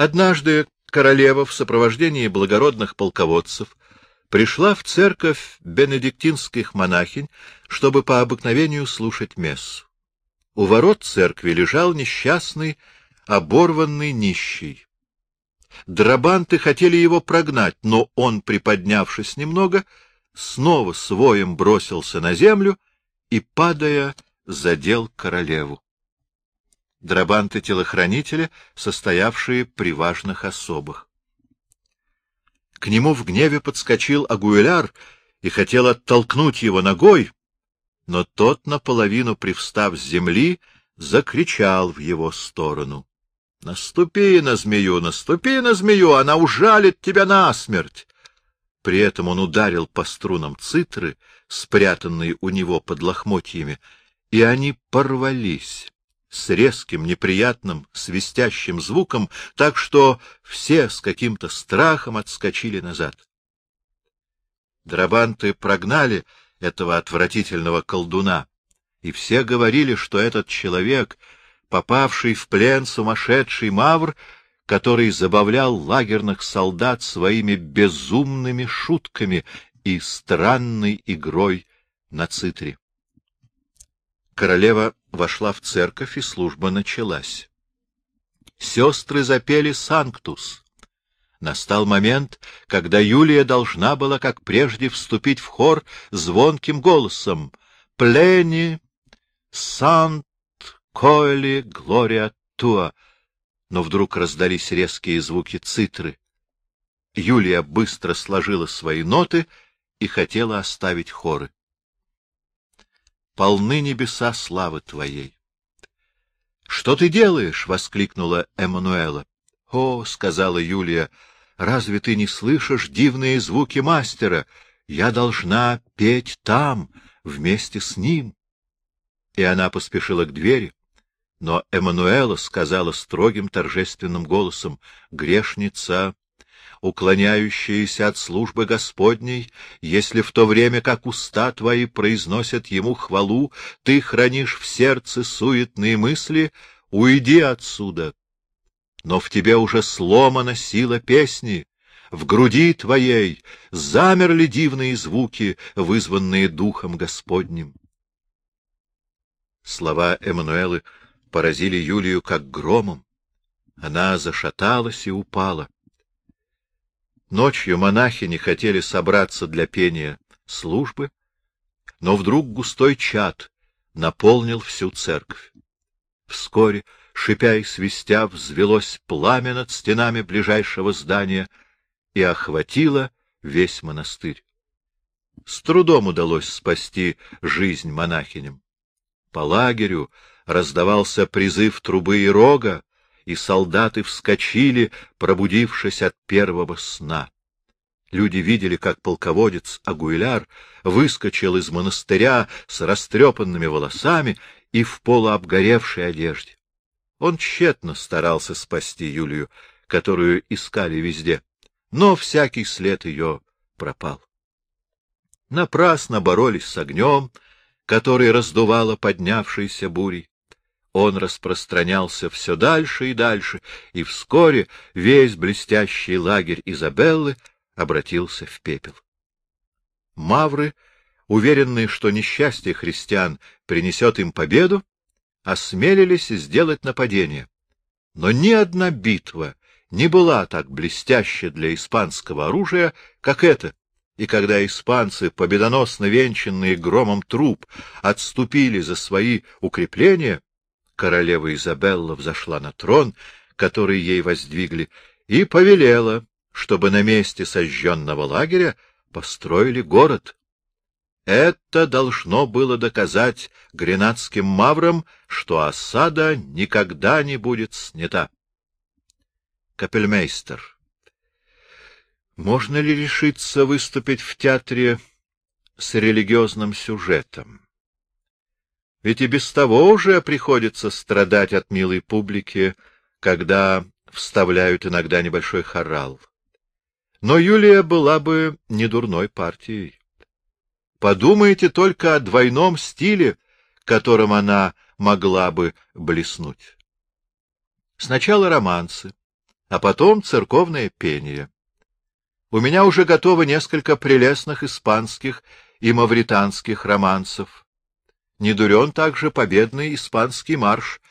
Однажды королева в сопровождении благородных полководцев пришла в церковь бенедиктинских монахинь, чтобы по обыкновению слушать мессу. У ворот церкви лежал несчастный, оборванный нищий. Драбанты хотели его прогнать, но он, приподнявшись немного, снова своим бросился на землю и, падая, задел королеву. Драбанты-телохранители, состоявшие при важных особых. К нему в гневе подскочил Агуэляр и хотел оттолкнуть его ногой, но тот, наполовину привстав с земли, закричал в его сторону. — Наступи на змею, наступи на змею, она ужалит тебя насмерть! При этом он ударил по струнам цитры, спрятанные у него под лохмотьями, и они порвались с резким, неприятным, свистящим звуком, так что все с каким-то страхом отскочили назад. Драбанты прогнали этого отвратительного колдуна, и все говорили, что этот человек, попавший в плен сумасшедший мавр, который забавлял лагерных солдат своими безумными шутками и странной игрой на цитре. Королева вошла в церковь, и служба началась. Сестры запели «Санктус». Настал момент, когда Юлия должна была, как прежде, вступить в хор звонким голосом «Плени, Сант, Коэли, Глория Туа». Но вдруг раздались резкие звуки цитры. Юлия быстро сложила свои ноты и хотела оставить хоры полны небеса славы Твоей. — Что ты делаешь? — воскликнула Эммануэла. — О, — сказала Юлия, — разве ты не слышишь дивные звуки мастера? Я должна петь там, вместе с ним. И она поспешила к двери, но Эммануэла сказала строгим торжественным голосом, — Грешница уклоняющиеся от службы Господней, если в то время, как уста твои произносят ему хвалу, ты хранишь в сердце суетные мысли, уйди отсюда. Но в тебе уже сломана сила песни, в груди твоей замерли дивные звуки, вызванные Духом Господним. Слова Эммануэлы поразили Юлию как громом. Она зашаталась и упала. Ночью монахи не хотели собраться для пения службы, но вдруг густой чад наполнил всю церковь. Вскоре, шипя и свистя, взвелось пламя над стенами ближайшего здания и охватило весь монастырь. С трудом удалось спасти жизнь монахиням. По лагерю раздавался призыв трубы и рога, и солдаты вскочили, пробудившись от первого сна. Люди видели, как полководец Агуиляр выскочил из монастыря с растрепанными волосами и в полуобгоревшей одежде. Он тщетно старался спасти Юлию, которую искали везде, но всякий след ее пропал. Напрасно боролись с огнем, который раздувало поднявшейся бурей он распространялся все дальше и дальше, и вскоре весь блестящий лагерь Изабеллы обратился в пепел. Мавры, уверенные, что несчастье христиан принесет им победу, осмелились сделать нападение. Но ни одна битва не была так блестяща для испанского оружия, как эта, и когда испанцы, победоносно венчанные громом труп, отступили за свои укрепления, королева Изабелла взошла на трон, который ей воздвигли, и повелела, чтобы на месте сожженного лагеря построили город. Это должно было доказать гренадским маврам, что осада никогда не будет снята. Капельмейстер. Можно ли решиться выступить в театре с религиозным сюжетом? Ведь и без того уже приходится страдать от милой публики, когда вставляют иногда небольшой хорал. Но Юлия была бы не дурной партией. Подумайте только о двойном стиле, которым она могла бы блеснуть. Сначала романсы, а потом церковное пение. У меня уже готовы несколько прелестных испанских и мавританских романсов. Не дурен также победный испанский марш,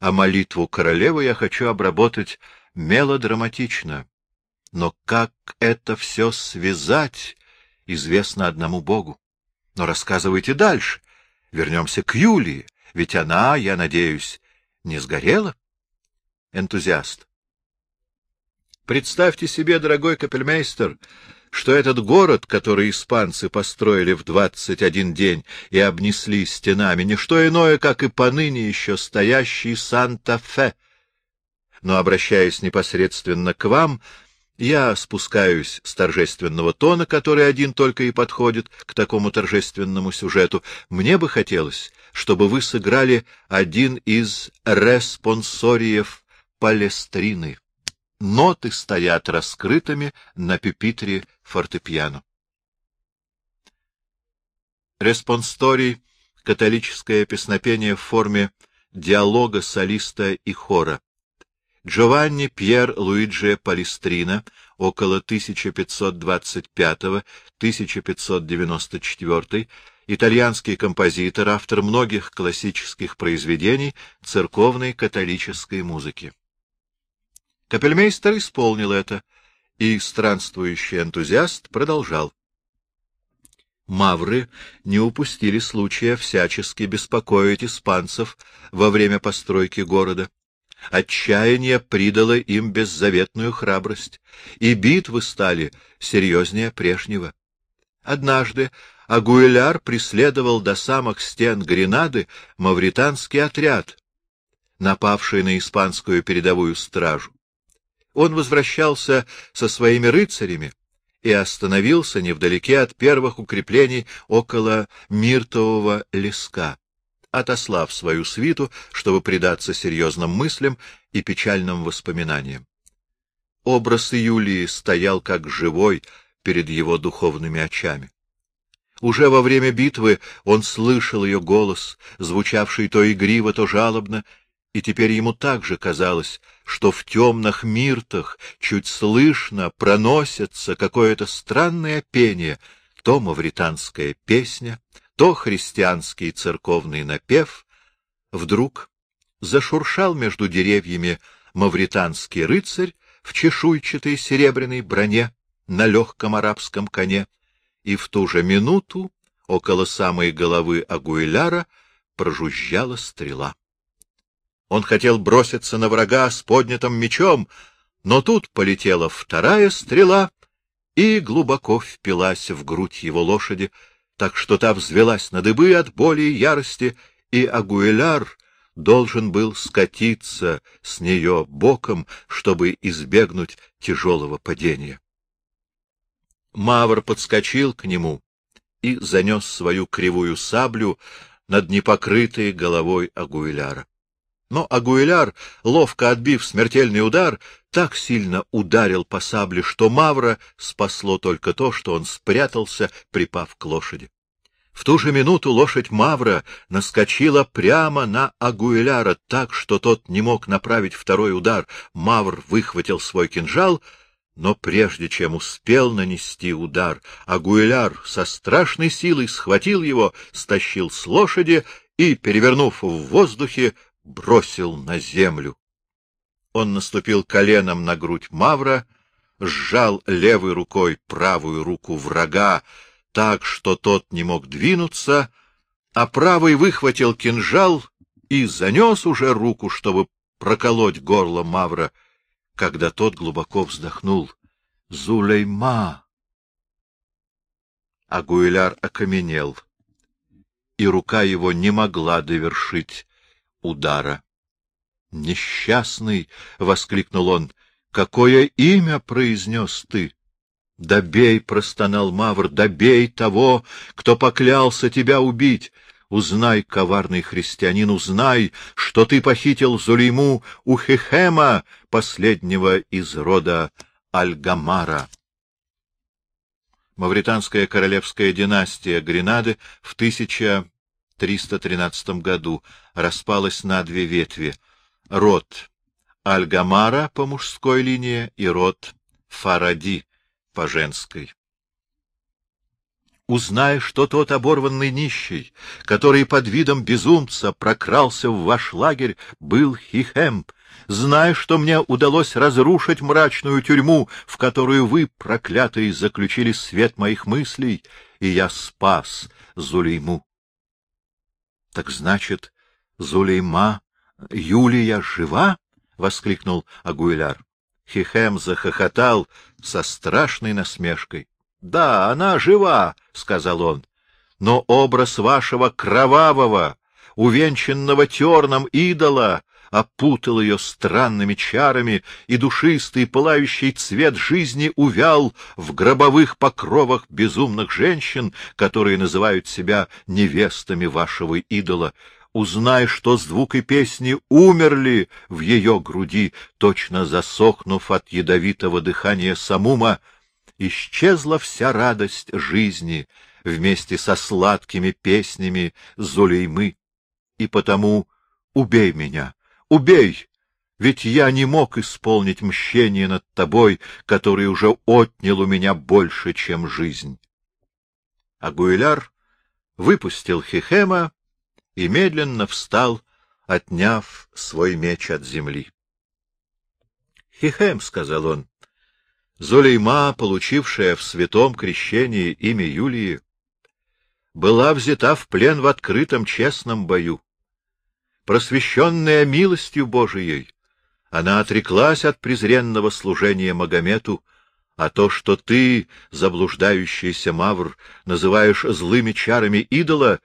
а молитву королевы я хочу обработать мелодраматично. Но как это все связать, известно одному Богу. Но рассказывайте дальше. Вернемся к Юлии, ведь она, я надеюсь, не сгорела? Энтузиаст. Представьте себе, дорогой капельмейстер, что этот город, который испанцы построили в двадцать один день и обнесли стенами, не что иное, как и поныне еще стоящий Санта-Фе. Но, обращаясь непосредственно к вам, я спускаюсь с торжественного тона, который один только и подходит к такому торжественному сюжету. Мне бы хотелось, чтобы вы сыграли один из респонсориев Палестрины ноты стоят раскрытыми на пепитре фортепиано. Респонсторий — католическое песнопение в форме диалога солиста и хора. Джованни Пьер Луиджи Палестрина около 1525-1594, итальянский композитор, автор многих классических произведений церковной католической музыки. Капельмейстер исполнил это, и странствующий энтузиаст продолжал. Мавры не упустили случая всячески беспокоить испанцев во время постройки города. Отчаяние придало им беззаветную храбрость, и битвы стали серьезнее прежнего. Однажды Агуэляр преследовал до самых стен Гренады мавританский отряд, напавший на испанскую передовую стражу. Он возвращался со своими рыцарями и остановился невдалеке от первых укреплений около Миртового леска, отослав свою свиту, чтобы предаться серьезным мыслям и печальным воспоминаниям. Образ Юлии стоял как живой перед его духовными очами. Уже во время битвы он слышал ее голос, звучавший то игриво, то жалобно, и теперь ему также казалось, что в темных миртах чуть слышно проносится какое-то странное пение, то мавританская песня, то христианский церковный напев. Вдруг зашуршал между деревьями мавританский рыцарь в чешуйчатой серебряной броне на легком арабском коне, и в ту же минуту около самой головы Агуиляра прожужжала стрела. Он хотел броситься на врага с поднятым мечом, но тут полетела вторая стрела и глубоко впилась в грудь его лошади, так что та взвелась на дыбы от боли и ярости, и Агуэляр должен был скатиться с нее боком, чтобы избегнуть тяжелого падения. Мавр подскочил к нему и занес свою кривую саблю над непокрытой головой Агуэляра. Но Агуэляр, ловко отбив смертельный удар, так сильно ударил по сабле, что Мавра спасло только то, что он спрятался, припав к лошади. В ту же минуту лошадь Мавра наскочила прямо на Агуэляра так, что тот не мог направить второй удар. Мавр выхватил свой кинжал, но прежде чем успел нанести удар, Агуэляр со страшной силой схватил его, стащил с лошади и, перевернув в воздухе, бросил на землю. Он наступил коленом на грудь Мавра, сжал левой рукой правую руку врага так, что тот не мог двинуться, а правый выхватил кинжал и занес уже руку, чтобы проколоть горло Мавра, когда тот глубоко вздохнул. «Зулейма!» Агуиляр окаменел, и рука его не могла довершить удара. «Несчастный!» — воскликнул он. «Какое имя произнес ты?» «Добей!» — простонал Мавр. «Добей того, кто поклялся тебя убить!» Узнай, коварный христианин, узнай, что ты похитил Зулейму у Хехема, последнего из рода Альгамара. Мавританская королевская династия Гренады в 1313 году распалась на две ветви. Род Альгамара по мужской линии и род Фаради по женской. Узнай, что тот оборванный нищий, который под видом безумца прокрался в ваш лагерь, был Хихем, Знай, что мне удалось разрушить мрачную тюрьму, в которую вы, проклятые, заключили свет моих мыслей, и я спас Зулейму. — Так значит, Зулейма, Юлия жива? — воскликнул Агуиляр. Хихем захохотал со страшной насмешкой. — Да, она жива, — сказал он, — но образ вашего кровавого, увенчанного терном идола опутал ее странными чарами, и душистый пылающий цвет жизни увял в гробовых покровах безумных женщин, которые называют себя невестами вашего идола. Узнай, что звук и песни умерли в ее груди, точно засохнув от ядовитого дыхания самума, исчезла вся радость жизни вместе со сладкими песнями Зулеймы. И потому убей меня, Убей! Ведь я не мог исполнить мщение над тобой, который уже отнял у меня больше, чем жизнь. Агуиляр выпустил Хихема и медленно встал, отняв свой меч от земли. — Хихем, — сказал он, — Зулейма, получившая в святом крещении имя Юлии, была взята в плен в открытом честном бою просвещенная милостью Божией, она отреклась от презренного служения Магомету, а то, что ты, заблуждающийся Мавр, называешь злыми чарами идола,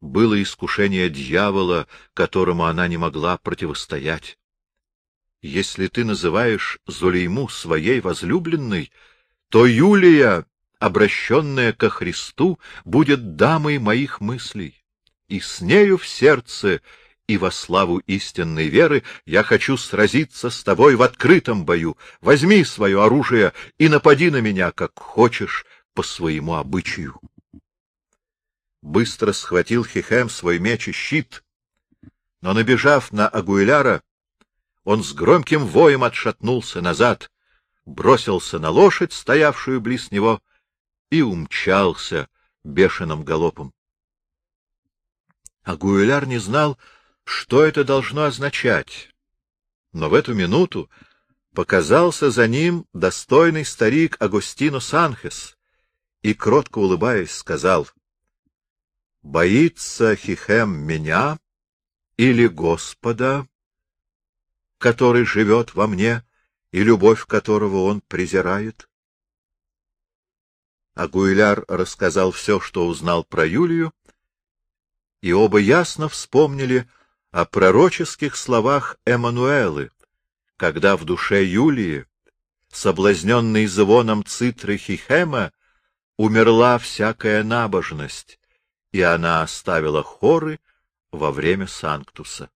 было искушение дьявола, которому она не могла противостоять. Если ты называешь Зулейму своей возлюбленной, то Юлия, обращенная ко Христу, будет дамой моих мыслей, и с нею в сердце и во славу истинной веры я хочу сразиться с тобой в открытом бою. Возьми свое оружие и напади на меня, как хочешь, по своему обычаю. Быстро схватил Хихем свой меч и щит, но, набежав на Агуиляра, он с громким воем отшатнулся назад, бросился на лошадь, стоявшую близ него, и умчался бешеным галопом. Агуиляр не знал, что это должно означать. Но в эту минуту показался за ним достойный старик Агустино Санхес и, кротко улыбаясь, сказал, — Боится Хихем меня или Господа, который живет во мне и любовь которого он презирает? Агуиляр рассказал все, что узнал про Юлию, и оба ясно вспомнили — о пророческих словах Эммануэлы, когда в душе Юлии, соблазненной звоном цитры Хихема, умерла всякая набожность, и она оставила хоры во время Санктуса.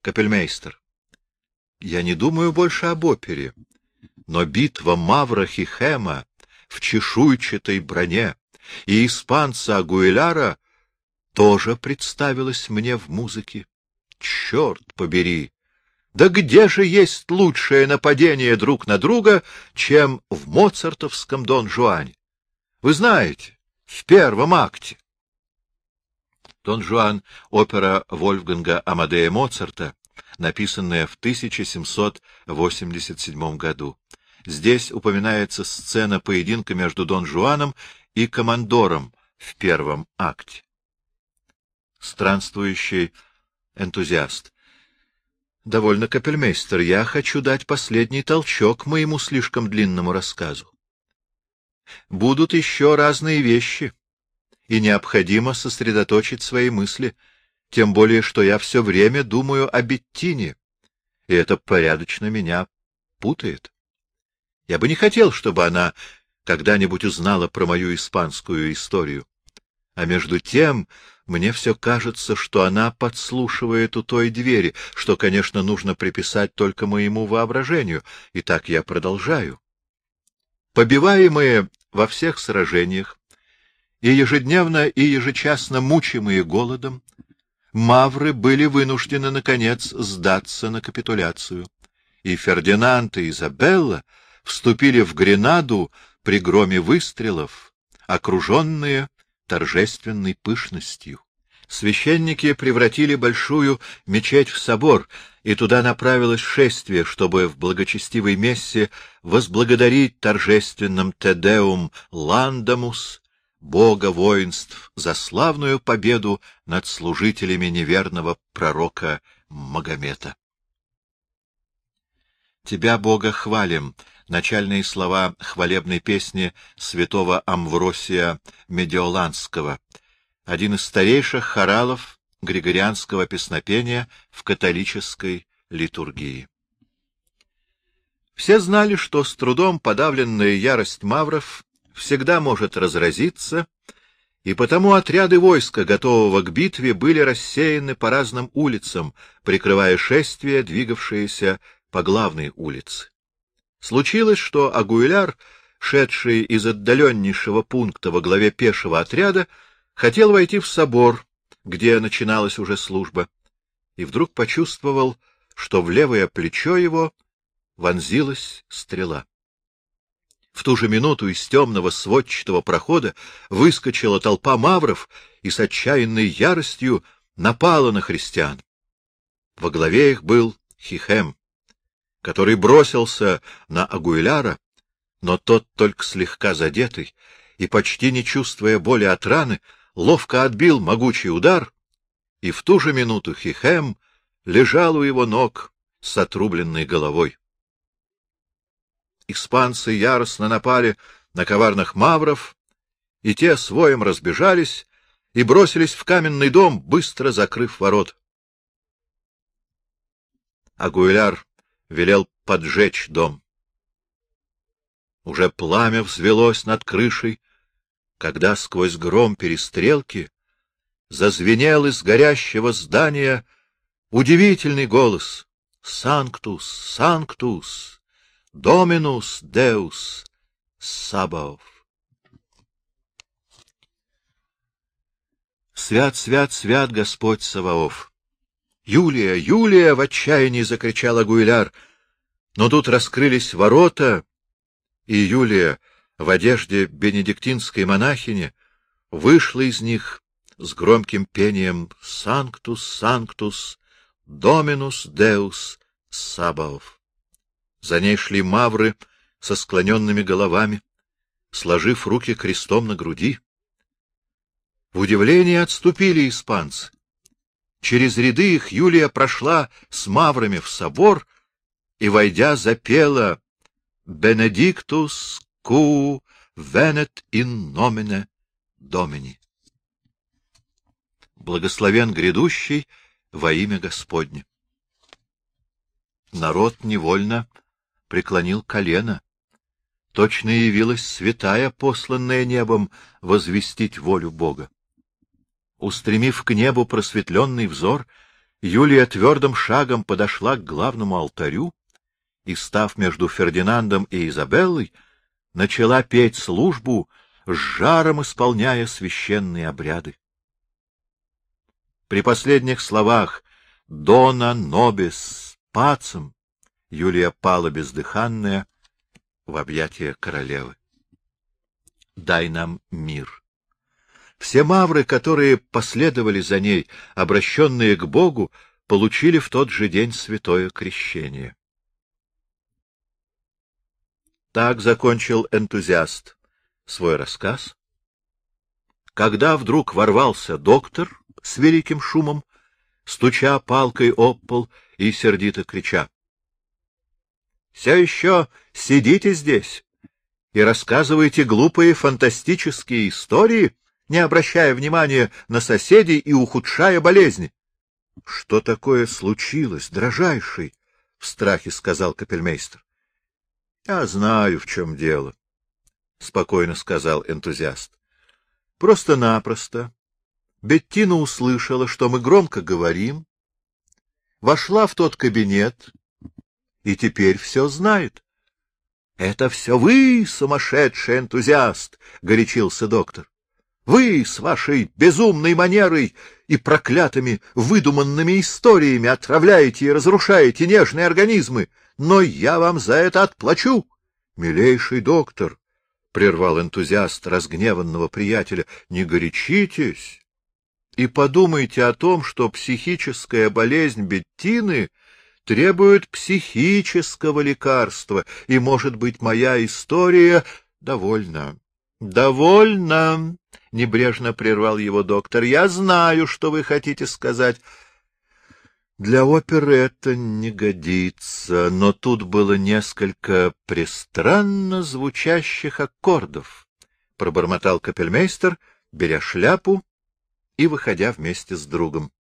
Капельмейстер, я не думаю больше об опере, но битва Мавра Хихема в чешуйчатой броне и испанца Агуэляра тоже представилось мне в музыке. Черт побери! Да где же есть лучшее нападение друг на друга, чем в моцартовском Дон Жуане? Вы знаете, в первом акте. Дон Жуан — опера Вольфганга Амадея Моцарта, написанная в 1787 году. Здесь упоминается сцена поединка между Дон Жуаном и командором в первом акте странствующий энтузиаст. Довольно, капельмейстер, я хочу дать последний толчок моему слишком длинному рассказу. Будут еще разные вещи, и необходимо сосредоточить свои мысли, тем более, что я все время думаю о Беттине, и это порядочно меня путает. Я бы не хотел, чтобы она когда-нибудь узнала про мою испанскую историю. А между тем мне все кажется, что она подслушивает у той двери, что, конечно, нужно приписать только моему воображению. И так я продолжаю. Побиваемые во всех сражениях и ежедневно и ежечасно мучимые голодом, мавры были вынуждены, наконец, сдаться на капитуляцию, и Фердинанд и Изабелла вступили в Гренаду при громе выстрелов, окруженные торжественной пышностью. Священники превратили большую мечеть в собор, и туда направилось шествие, чтобы в благочестивой мессе возблагодарить торжественным Тедеум Ландамус, бога воинств, за славную победу над служителями неверного пророка Магомета. Тебя, Бога, хвалим, начальные слова хвалебной песни святого Амвросия Медиоланского — один из старейших хоралов григорианского песнопения в католической литургии. Все знали, что с трудом подавленная ярость мавров всегда может разразиться, и потому отряды войска, готового к битве, были рассеяны по разным улицам, прикрывая шествие, двигавшееся по главной улице. Случилось, что Агуиляр, шедший из отдаленнейшего пункта во главе пешего отряда, Хотел войти в собор, где начиналась уже служба, и вдруг почувствовал, что в левое плечо его вонзилась стрела. В ту же минуту из темного сводчатого прохода выскочила толпа мавров и с отчаянной яростью напала на христиан. Во главе их был Хихем, который бросился на Агуиляра, но тот, только слегка задетый и почти не чувствуя боли от раны, ловко отбил могучий удар, и в ту же минуту Хихем лежал у его ног с отрубленной головой. Испанцы яростно напали на коварных мавров, и те своим разбежались и бросились в каменный дом, быстро закрыв ворот. Агуиляр велел поджечь дом. Уже пламя взвелось над крышей, когда сквозь гром перестрелки зазвенел из горящего здания удивительный голос «Санктус, Санктус, Доминус Деус, Сабаов». Свят, свят, свят Господь Саваоф! Юлия, Юлия! — в отчаянии закричал Агуиляр. Но тут раскрылись ворота, и Юлия в одежде бенедиктинской монахини, вышла из них с громким пением «Санктус, Санктус, Доминус Деус, Сабаов». За ней шли мавры со склоненными головами, сложив руки крестом на груди. В удивлении отступили испанцы. Через ряды их Юлия прошла с маврами в собор и, войдя, запела «Бенедиктус Ку венет ин номине домини. Благословен грядущий во имя Господне. Народ невольно преклонил колено. Точно явилась святая, посланная небом, возвестить волю Бога. Устремив к небу просветленный взор, Юлия твердым шагом подошла к главному алтарю и, став между Фердинандом и Изабеллой, начала петь службу, с жаром исполняя священные обряды. При последних словах «Дона нобис пацем» Юлия пала бездыханная в объятия королевы. «Дай нам мир». Все мавры, которые последовали за ней, обращенные к Богу, получили в тот же день святое крещение. Так закончил энтузиаст свой рассказ, когда вдруг ворвался доктор с великим шумом, стуча палкой об пол и сердито крича. — Все еще сидите здесь и рассказываете глупые фантастические истории, не обращая внимания на соседей и ухудшая болезни. — Что такое случилось, дрожайший? — в страхе сказал капельмейстер. — Я знаю, в чем дело, — спокойно сказал энтузиаст. — Просто-напросто. Беттина услышала, что мы громко говорим, вошла в тот кабинет и теперь все знает. — Это все вы, сумасшедший энтузиаст! — горячился доктор. — Вы с вашей безумной манерой и проклятыми выдуманными историями отравляете и разрушаете нежные организмы, но я вам за это отплачу. Милейший доктор, — прервал энтузиаст разгневанного приятеля, — не горячитесь и подумайте о том, что психическая болезнь Беттины требует психического лекарства, и, может быть, моя история довольна. — Довольно, — небрежно прервал его доктор. — Я знаю, что вы хотите сказать. Для оперы это не годится, но тут было несколько пристранно звучащих аккордов, — пробормотал капельмейстер, беря шляпу и выходя вместе с другом.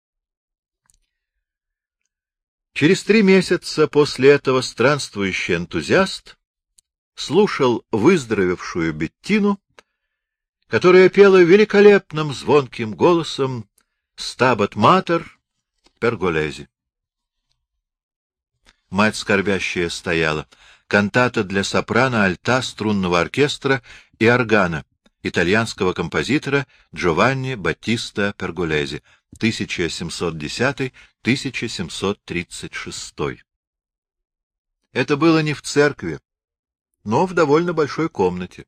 Через три месяца после этого странствующий энтузиаст слушал выздоровевшую Беттину, которая пела великолепным звонким голосом «Стабат матер перголези». Мать скорбящая стояла. Кантата для сопрано, альта, струнного оркестра и органа итальянского композитора Джованни Баттиста Перголези 1710-1736. Это было не в церкви, но в довольно большой комнате.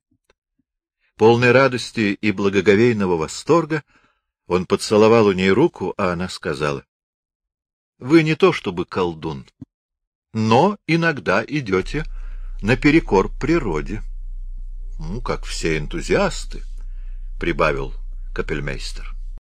Полной радости и благоговейного восторга он поцеловал у ней руку, а она сказала, — Вы не то чтобы колдун, но иногда идете наперекор природе. — Ну, как все энтузиасты, — прибавил капельмейстер.